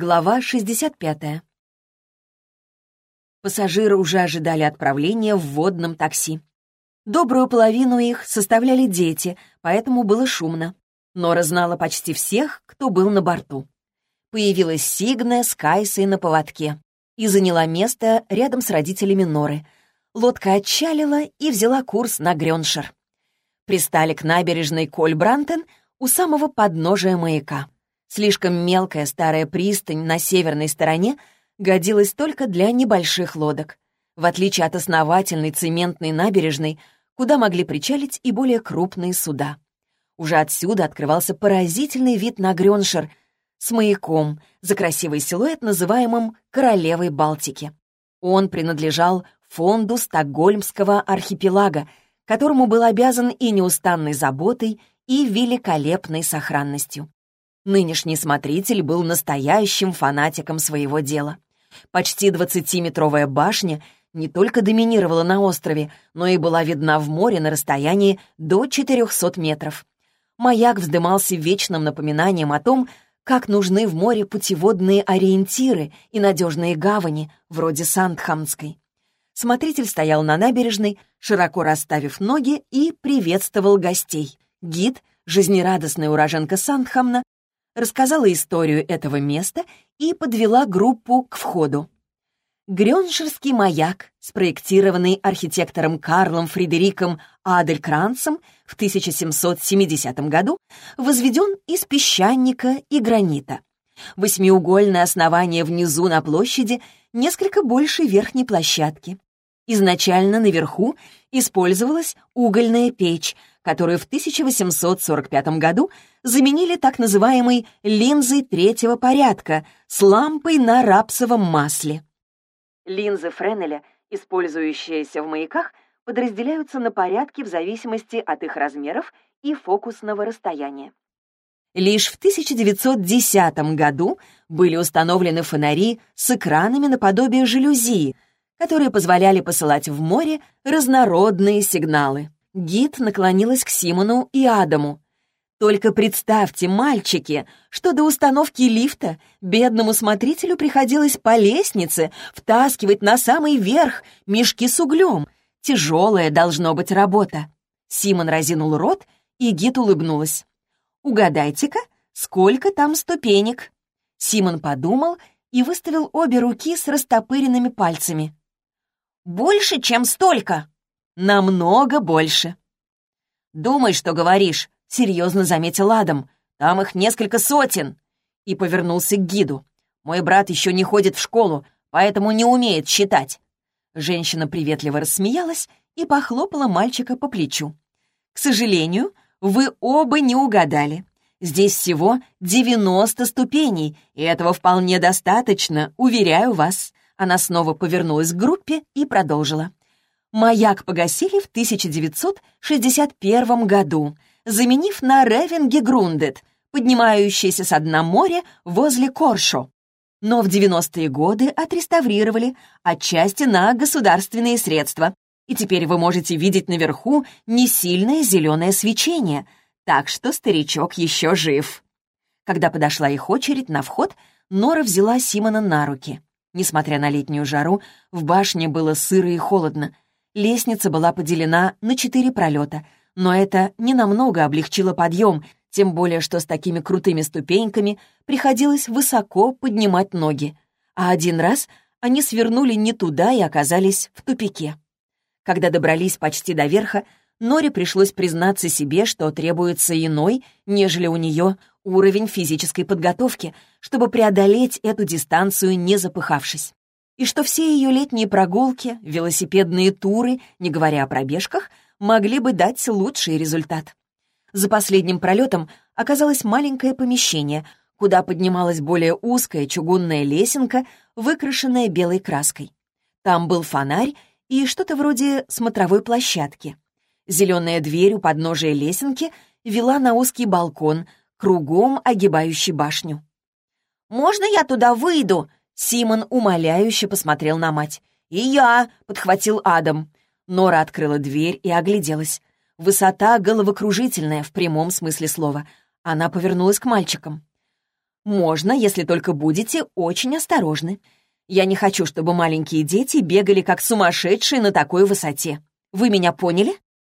Глава 65. Пассажиры уже ожидали отправления в водном такси. Добрую половину их составляли дети, поэтому было шумно. Нора знала почти всех, кто был на борту. Появилась Сигна с Кайсой на поводке и заняла место рядом с родителями Норы. Лодка отчалила и взяла курс на Грёншер. Пристали к набережной Кольбрантен у самого подножия маяка. Слишком мелкая старая пристань на северной стороне годилась только для небольших лодок, в отличие от основательной цементной набережной, куда могли причалить и более крупные суда. Уже отсюда открывался поразительный вид на Грёншер с маяком за красивый силуэт, называемым «Королевой Балтики». Он принадлежал фонду Стокгольмского архипелага, которому был обязан и неустанной заботой, и великолепной сохранностью. Нынешний смотритель был настоящим фанатиком своего дела. Почти двадцатиметровая башня не только доминировала на острове, но и была видна в море на расстоянии до 400 метров. Маяк вздымался вечным напоминанием о том, как нужны в море путеводные ориентиры и надежные гавани, вроде Сандхамской. Смотритель стоял на набережной, широко расставив ноги, и приветствовал гостей. Гид, жизнерадостная уроженка Сандхамна, рассказала историю этого места и подвела группу к входу. Грёншерский маяк, спроектированный архитектором Карлом Фредериком Аделькранцем в 1770 году, возведен из песчаника и гранита. Восьмиугольное основание внизу на площади несколько больше верхней площадки. Изначально наверху использовалась угольная печь, которую в 1845 году заменили так называемой линзой третьего порядка с лампой на рапсовом масле. Линзы Френеля, использующиеся в маяках, подразделяются на порядки в зависимости от их размеров и фокусного расстояния. Лишь в 1910 году были установлены фонари с экранами наподобие жалюзи, которые позволяли посылать в море разнородные сигналы. Гид наклонилась к Симону и Адаму. Только представьте, мальчики, что до установки лифта бедному смотрителю приходилось по лестнице втаскивать на самый верх мешки с углем. Тяжелая должно быть работа. Симон разинул рот, и гид улыбнулась. «Угадайте-ка, сколько там ступенек?» Симон подумал и выставил обе руки с растопыренными пальцами. «Больше, чем столько!» Намного больше. «Думай, что говоришь», — серьезно заметил Адам. «Там их несколько сотен». И повернулся к гиду. «Мой брат еще не ходит в школу, поэтому не умеет считать». Женщина приветливо рассмеялась и похлопала мальчика по плечу. «К сожалению, вы оба не угадали. Здесь всего 90 ступеней, и этого вполне достаточно, уверяю вас». Она снова повернулась к группе и продолжила. Маяк погасили в 1961 году, заменив на Ревенге Грундет, поднимающийся с дна моря возле Коршо. Но в 90-е годы отреставрировали, отчасти на государственные средства. И теперь вы можете видеть наверху несильное зеленое свечение, так что старичок еще жив. Когда подошла их очередь на вход, Нора взяла Симона на руки. Несмотря на летнюю жару, в башне было сыро и холодно — Лестница была поделена на четыре пролета, но это ненамного облегчило подъем, тем более что с такими крутыми ступеньками приходилось высоко поднимать ноги. А один раз они свернули не туда и оказались в тупике. Когда добрались почти до верха, Норе пришлось признаться себе, что требуется иной, нежели у нее, уровень физической подготовки, чтобы преодолеть эту дистанцию, не запыхавшись и что все ее летние прогулки, велосипедные туры, не говоря о пробежках, могли бы дать лучший результат. За последним пролетом оказалось маленькое помещение, куда поднималась более узкая чугунная лесенка, выкрашенная белой краской. Там был фонарь и что-то вроде смотровой площадки. Зеленая дверь у подножия лесенки вела на узкий балкон, кругом огибающий башню. «Можно я туда выйду?» Симон умоляюще посмотрел на мать. «И я!» — подхватил Адам. Нора открыла дверь и огляделась. Высота головокружительная в прямом смысле слова. Она повернулась к мальчикам. Можно, если только будете очень осторожны. Я не хочу, чтобы маленькие дети бегали как сумасшедшие на такой высоте. Вы меня поняли?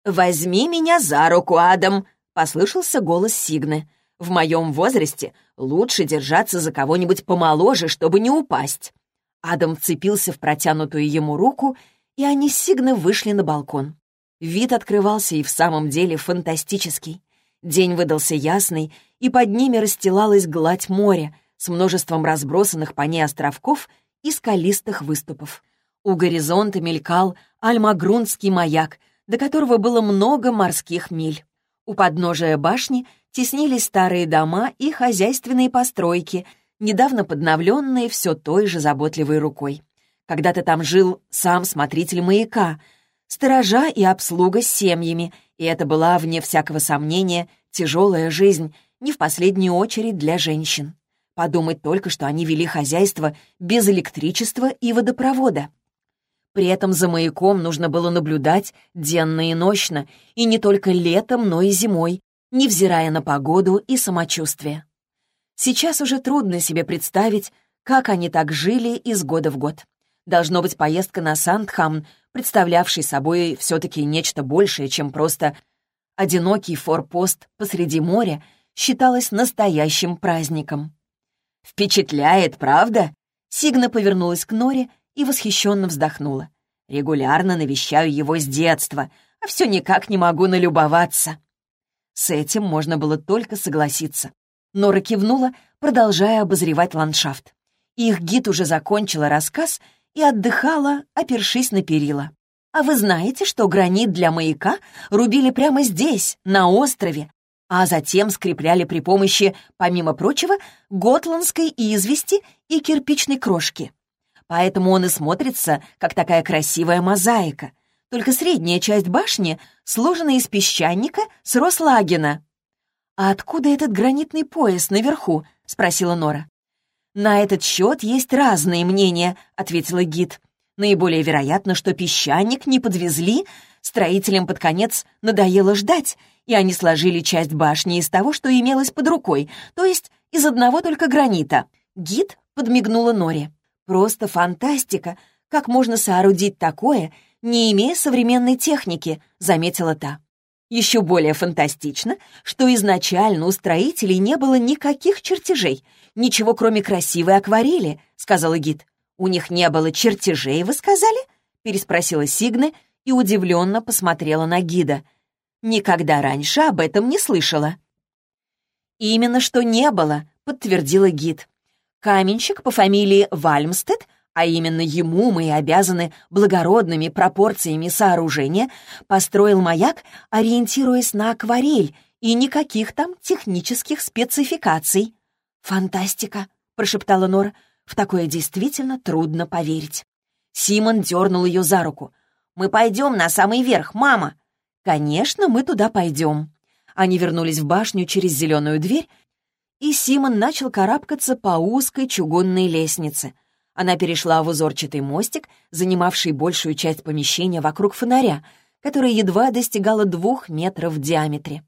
«Возьми меня за руку, Адам!» — послышался голос Сигны. «В моем возрасте лучше держаться за кого-нибудь помоложе, чтобы не упасть». Адам вцепился в протянутую ему руку, и они с Сигной вышли на балкон. Вид открывался и в самом деле фантастический. День выдался ясный, и под ними расстилалась гладь моря с множеством разбросанных по ней островков и скалистых выступов. У горизонта мелькал альмагрунский маяк, до которого было много морских миль. У подножия башни теснились старые дома и хозяйственные постройки, недавно подновленные все той же заботливой рукой. Когда-то там жил сам смотритель маяка, сторожа и обслуга с семьями, и это была, вне всякого сомнения, тяжелая жизнь, не в последнюю очередь для женщин. Подумать только, что они вели хозяйство без электричества и водопровода. При этом за маяком нужно было наблюдать денно и ночно, и не только летом, но и зимой, невзирая на погоду и самочувствие. Сейчас уже трудно себе представить, как они так жили из года в год. Должно быть, поездка на Сандхам, представлявший собой все-таки нечто большее, чем просто одинокий форпост посреди моря, считалась настоящим праздником. «Впечатляет, правда?» Сигна повернулась к Норе и восхищенно вздохнула. «Регулярно навещаю его с детства, а все никак не могу налюбоваться». С этим можно было только согласиться. Нора кивнула, продолжая обозревать ландшафт. Их гид уже закончила рассказ и отдыхала, опершись на перила. «А вы знаете, что гранит для маяка рубили прямо здесь, на острове, а затем скрепляли при помощи, помимо прочего, готландской извести и кирпичной крошки?» Поэтому он и смотрится, как такая красивая мозаика. Только средняя часть башни сложена из песчаника с Рослагена. «А откуда этот гранитный пояс наверху?» — спросила Нора. «На этот счет есть разные мнения», — ответила гид. «Наиболее вероятно, что песчаник не подвезли, строителям под конец надоело ждать, и они сложили часть башни из того, что имелось под рукой, то есть из одного только гранита». Гид подмигнула Норе. Просто фантастика! Как можно соорудить такое, не имея современной техники, заметила та. Еще более фантастично, что изначально у строителей не было никаких чертежей, ничего кроме красивой акварели, сказала гид. У них не было чертежей, вы сказали? переспросила Сигна и удивленно посмотрела на гида. Никогда раньше об этом не слышала. «Именно что не было», — подтвердила гид. Каменщик по фамилии Вальмстед, а именно ему мы и обязаны благородными пропорциями сооружения, построил маяк, ориентируясь на акварель и никаких там технических спецификаций. «Фантастика!» — прошептала Нора. «В такое действительно трудно поверить». Симон дернул ее за руку. «Мы пойдем на самый верх, мама!» «Конечно, мы туда пойдем». Они вернулись в башню через зеленую дверь и Симон начал карабкаться по узкой чугунной лестнице. Она перешла в узорчатый мостик, занимавший большую часть помещения вокруг фонаря, который едва достигало двух метров в диаметре.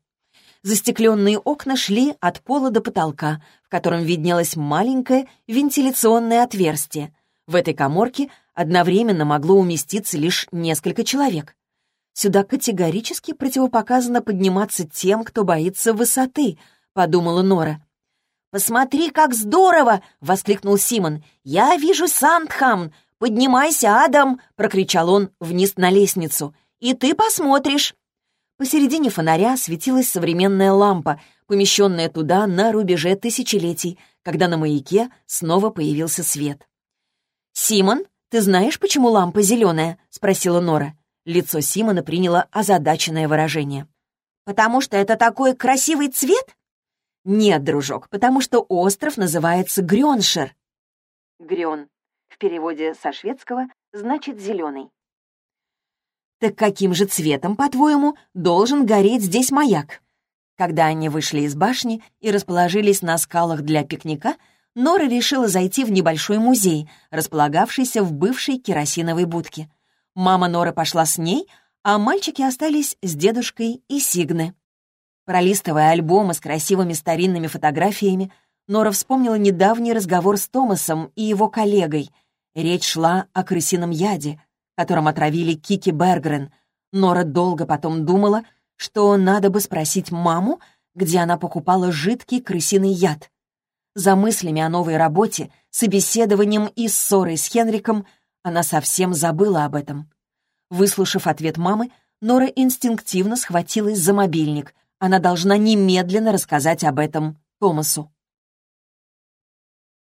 Застекленные окна шли от пола до потолка, в котором виднелось маленькое вентиляционное отверстие. В этой коморке одновременно могло уместиться лишь несколько человек. Сюда категорически противопоказано подниматься тем, кто боится высоты, подумала Нора. «Посмотри, как здорово!» — воскликнул Симон. «Я вижу Сандхам! Поднимайся, Адам!» — прокричал он вниз на лестницу. «И ты посмотришь!» Посередине фонаря светилась современная лампа, помещенная туда на рубеже тысячелетий, когда на маяке снова появился свет. «Симон, ты знаешь, почему лампа зеленая?» — спросила Нора. Лицо Симона приняло озадаченное выражение. «Потому что это такой красивый цвет?» Нет, дружок, потому что остров называется Грёншер. Грён в переводе со шведского значит «зеленый». Так каким же цветом, по-твоему, должен гореть здесь маяк? Когда они вышли из башни и расположились на скалах для пикника, Нора решила зайти в небольшой музей, располагавшийся в бывшей керосиновой будке. Мама Норы пошла с ней, а мальчики остались с дедушкой и Сигны. Пролистывая альбомы с красивыми старинными фотографиями, Нора вспомнила недавний разговор с Томасом и его коллегой. Речь шла о крысином яде, которым отравили Кики Бергрен. Нора долго потом думала, что надо бы спросить маму, где она покупала жидкий крысиный яд. За мыслями о новой работе, собеседованием и ссорой с Хенриком она совсем забыла об этом. Выслушав ответ мамы, Нора инстинктивно схватилась за мобильник. Она должна немедленно рассказать об этом Томасу.